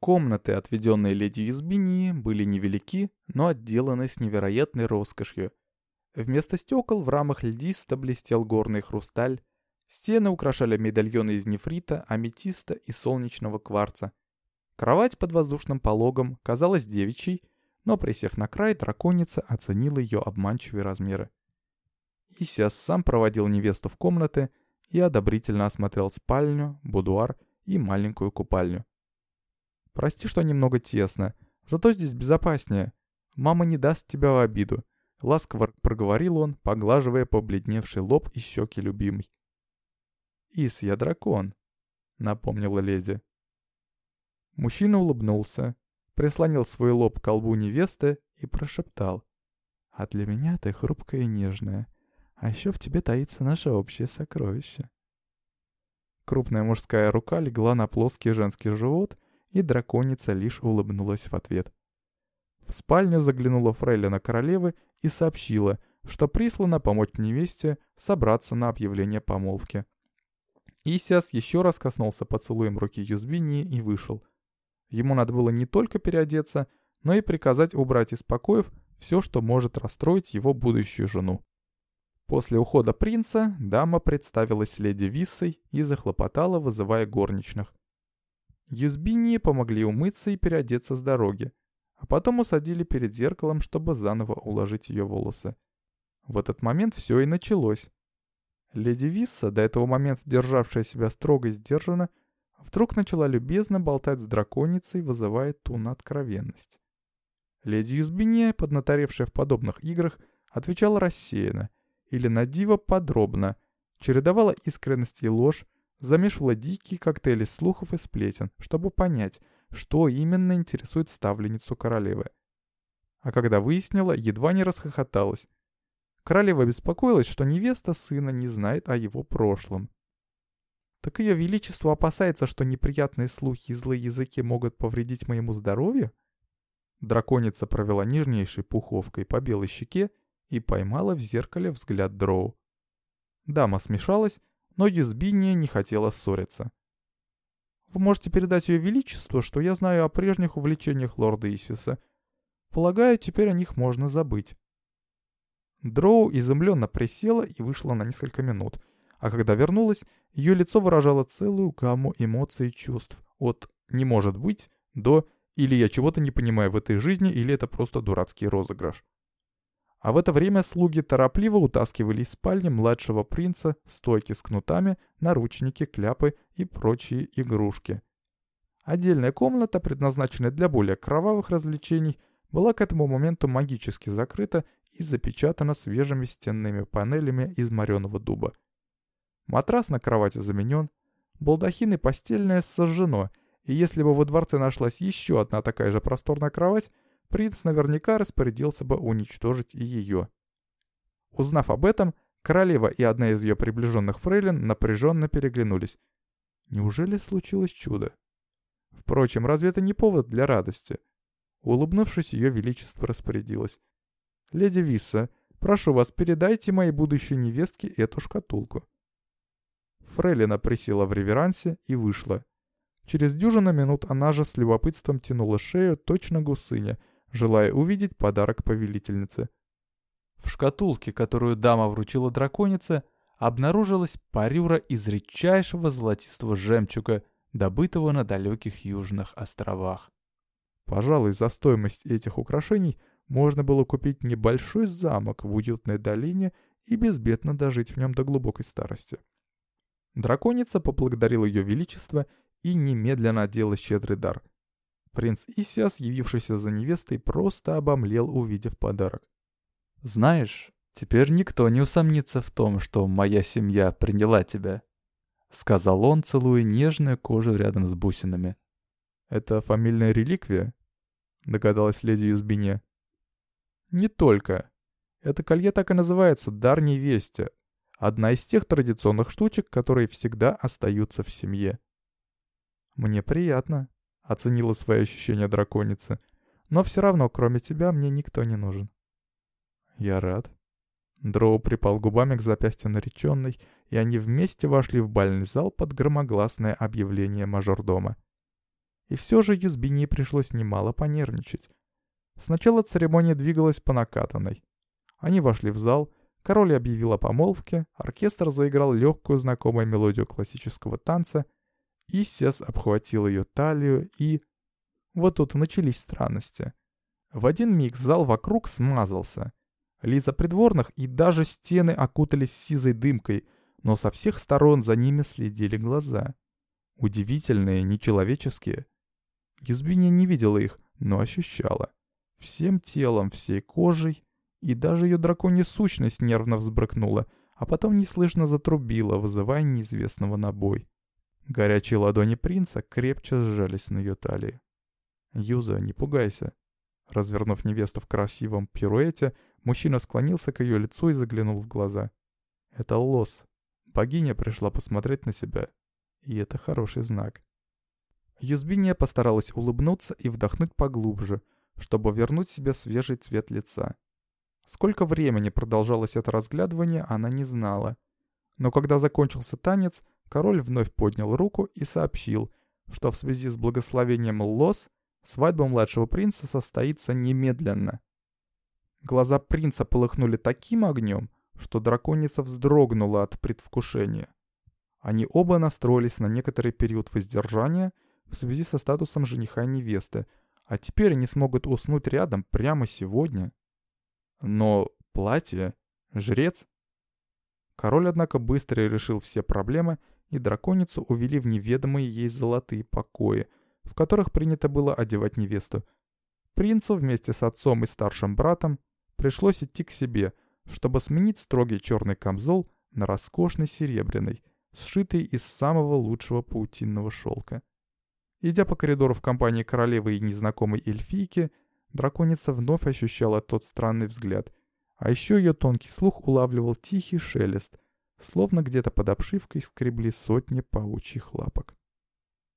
Комнаты, отведенные леди Юзбинии, были невелики, но отделаны с невероятной роскошью. Вместо стекол в рамах льдиста блестел горный хрусталь, стены украшали медальоны из нефрита, аметиста и солнечного кварца. Кровать под воздушным пологом казалась девичьей, но, присев на край, драконица оценила ее обманчивые размеры. Исиас сам проводил невесту в комнаты и одобрительно осмотрел спальню, будуар и маленькую купальню. «Прости, что немного тесно, зато здесь безопаснее. Мама не даст тебя в обиду», — ласково проговорил он, поглаживая побледневший лоб и щеки любимой. «Ис, я дракон», — напомнила леди. Мужчина улыбнулся, прислонил свой лоб к колбу невесты и прошептал. «А для меня ты хрупкая и нежная. А еще в тебе таится наше общее сокровище». Крупная мужская рука легла на плоский женский живот, и драконица лишь улыбнулась в ответ. В спальню заглянула фрейлина королевы и сообщила, что прислана помочь невесте собраться на объявление помолвки. Исиас еще раз коснулся поцелуем руки Юзбинии и вышел — Ему надо было не только переодеться, но и приказать убрать из покоев все, что может расстроить его будущую жену. После ухода принца дама представилась леди Виссой и захлопотала, вызывая горничных. Юзбинии помогли умыться и переодеться с дороги, а потом усадили перед зеркалом, чтобы заново уложить ее волосы. В этот момент все и началось. Леди Висса, до этого момента державшая себя строго и сдержанно, Вдруг начала любезно болтать с драконицей, вызывая ту на откровенность. Леди Юзбиния, поднаторевшая в подобных играх, отвечала рассеянно или на диво подробно, чередовала искренность и ложь, замешивала дикие коктейли слухов и сплетен, чтобы понять, что именно интересует ставленницу королевы. А когда выяснила, едва не расхохоталась. Королева беспокоилась, что невеста сына не знает о его прошлом. Так ее величество опасается, что неприятные слухи и злые языки могут повредить моему здоровью? Драконица провела нежнейшей пуховкой по белой щеке и поймала в зеркале взгляд Дроу. Дама смешалась, но Юзбиния не хотела ссориться. «Вы можете передать ее величеству, что я знаю о прежних увлечениях лорда Исиса. Полагаю, теперь о них можно забыть». Дроу изумленно присела и вышла на несколько минут — а когда вернулась, ее лицо выражало целую гамму эмоций и чувств. От «не может быть» до «или я чего-то не понимаю в этой жизни, или это просто дурацкий розыгрыш». А в это время слуги торопливо утаскивали из спальни младшего принца стойки с кнутами, наручники, кляпы и прочие игрушки. Отдельная комната, предназначенная для более кровавых развлечений, была к этому моменту магически закрыта и запечатана свежими стенными панелями из мореного дуба. Матрас на кровати заменен, балдахин и постельное сожжено, и если бы во дворце нашлась еще одна такая же просторная кровать, принц наверняка распорядился бы уничтожить и ее. Узнав об этом, королева и одна из ее приближенных фрейлин напряженно переглянулись. Неужели случилось чудо? Впрочем, разве это не повод для радости? Улыбнувшись, ее величество распорядилось. «Леди Висса, прошу вас, передайте моей будущей невестке эту шкатулку». Фрейлина присела в реверансе и вышла. Через дюжину минут она же с любопытством тянула шею точно гусыня, желая увидеть подарок повелительницы. В шкатулке, которую дама вручила драконице, обнаружилась парюра из редчайшего золотистого жемчуга, добытого на далеких южных островах. Пожалуй, за стоимость этих украшений можно было купить небольшой замок в уютной долине и безбедно дожить в нем до глубокой старости. Драконица поблагодарила ее величество и немедленно одела щедрый дар. Принц Исиас, явившийся за невестой, просто обомлел, увидев подарок. «Знаешь, теперь никто не усомнится в том, что моя семья приняла тебя», — сказал он, целуя нежную кожу рядом с бусинами. «Это фамильная реликвия?» — догадалась леди Юзбине. «Не только. Это колье так и называется «Дар невесте», Одна из тех традиционных штучек, которые всегда остаются в семье. «Мне приятно», — оценила свои ощущения драконица. «Но все равно, кроме тебя, мне никто не нужен». «Я рад». Дроу припал губами к запястью нареченной, и они вместе вошли в бальный зал под громогласное объявление мажордома. И все же Юзбинии пришлось немало понервничать. Сначала церемония двигалась по накатанной. Они вошли в зал, король объявил о помолвке, оркестр заиграл легкую знакомую мелодию классического танца, Иссиас обхватил ее талию и... Вот тут и начались странности. В один миг зал вокруг смазался. Лица придворных и даже стены окутались сизой дымкой, но со всех сторон за ними следили глаза. Удивительные, нечеловеческие. Юзбиния не видела их, но ощущала. Всем телом, всей кожей, и даже ее драконья сущность нервно взбрыкнула, а потом неслышно затрубила, вызывая неизвестного на бой. Горячие ладони принца крепче сжались на ее талии. «Юза, не пугайся». Развернув невесту в красивом пируэте, мужчина склонился к ее лицу и заглянул в глаза. «Это Лос. Богиня пришла посмотреть на себя, и это хороший знак». Юзбиния постаралась улыбнуться и вдохнуть поглубже, чтобы вернуть себе свежий цвет лица. Сколько времени продолжалось это разглядывание, она не знала. Но когда закончился танец, король вновь поднял руку и сообщил, что в связи с благословением Лос свадьба младшего принца состоится немедленно. Глаза принца полыхнули таким огнем, что драконица вздрогнула от предвкушения. Они оба настроились на некоторый период воздержания в связи со статусом жениха и невесты, а теперь они смогут уснуть рядом прямо сегодня. Но платье... Жрец? Король, однако, быстро решил все проблемы, и драконицу увели в неведомые ей золотые покои, в которых принято было одевать невесту. Принцу вместе с отцом и старшим братом пришлось идти к себе, чтобы сменить строгий черный камзол на роскошный серебряный, сшитый из самого лучшего паутинного шелка. Идя по коридору в компании королевы и незнакомой эльфийки, драконица вновь ощущала тот странный взгляд. А еще ее тонкий слух улавливал тихий шелест, словно где-то под обшивкой скребли сотни паучьих лапок.